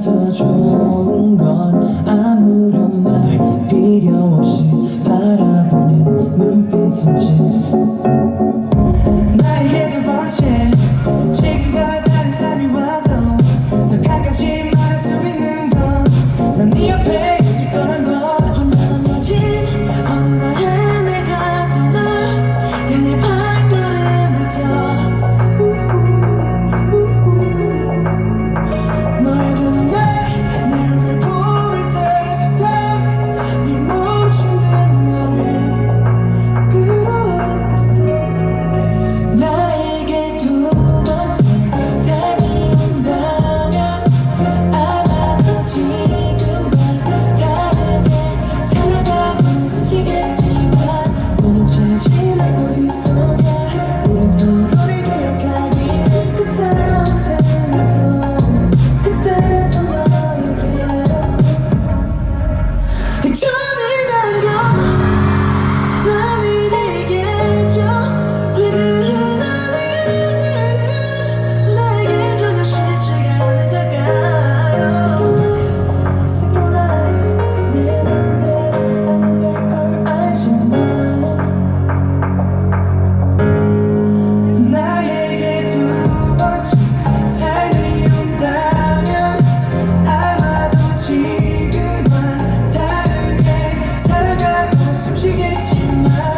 우리라서 좋은 건 아무런 말 필요 없이 바라보는 눈빛인지 숨쉬겠지만